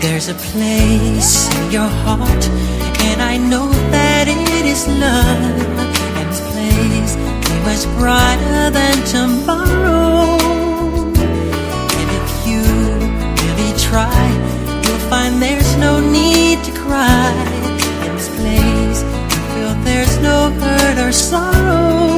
There's a place in your heart, and I know that it is love. And this place is much brighter than tomorrow. And if you really try, you'll find there's no need to cry. In this place, you feel there's no hurt or sorrow.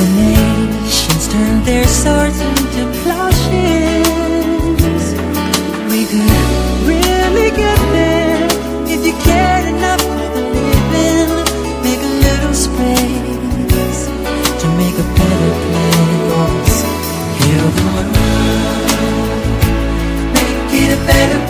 The nations their swords into plowshares. We could really get there if you cared enough for the living. Make a little space to make a better place. Heal the world, make it a better place.